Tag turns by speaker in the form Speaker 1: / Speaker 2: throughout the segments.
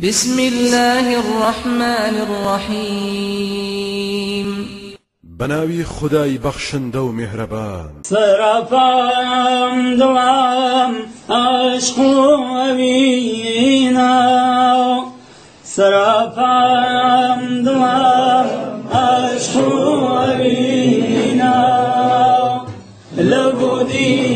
Speaker 1: بسم الله الرحمن الرحيم.
Speaker 2: بناوي خداي بخشن دو مهربان.
Speaker 3: سرفام دوام عشق وينا سرفام دوام عشق وينا لبودين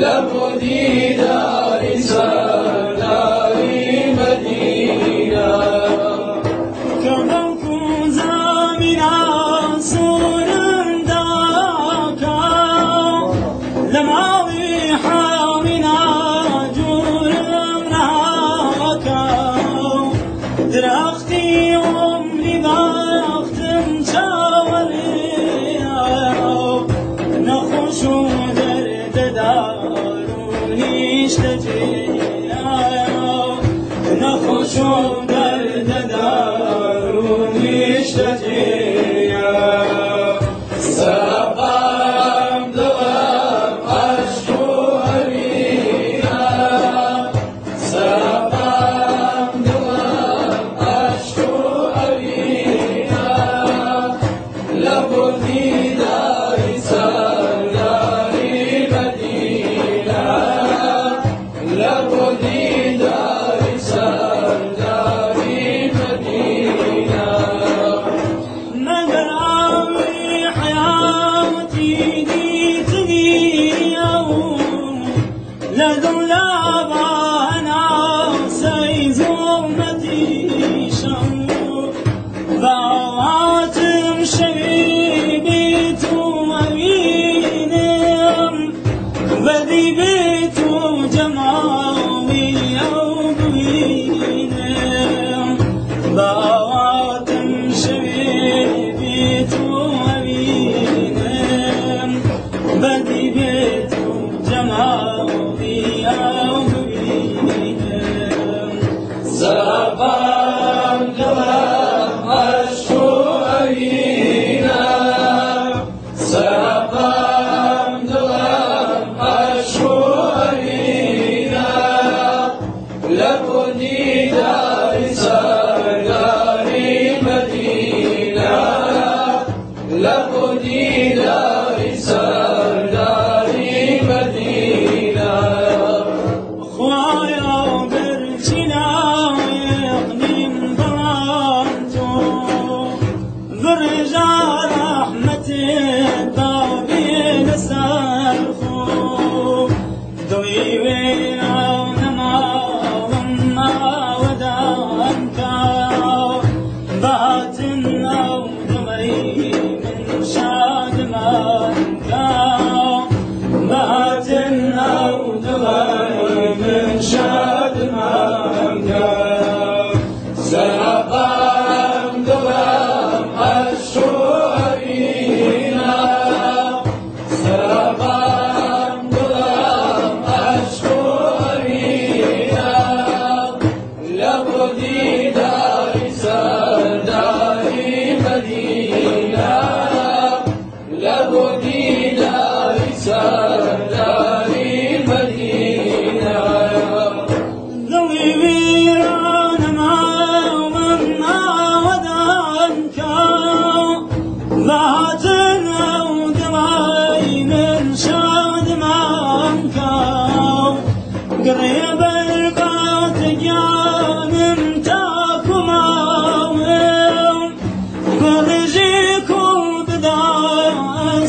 Speaker 3: لابد إذا خشوع دردنا tu jangalo di melodie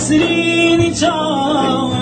Speaker 3: Sesini çal.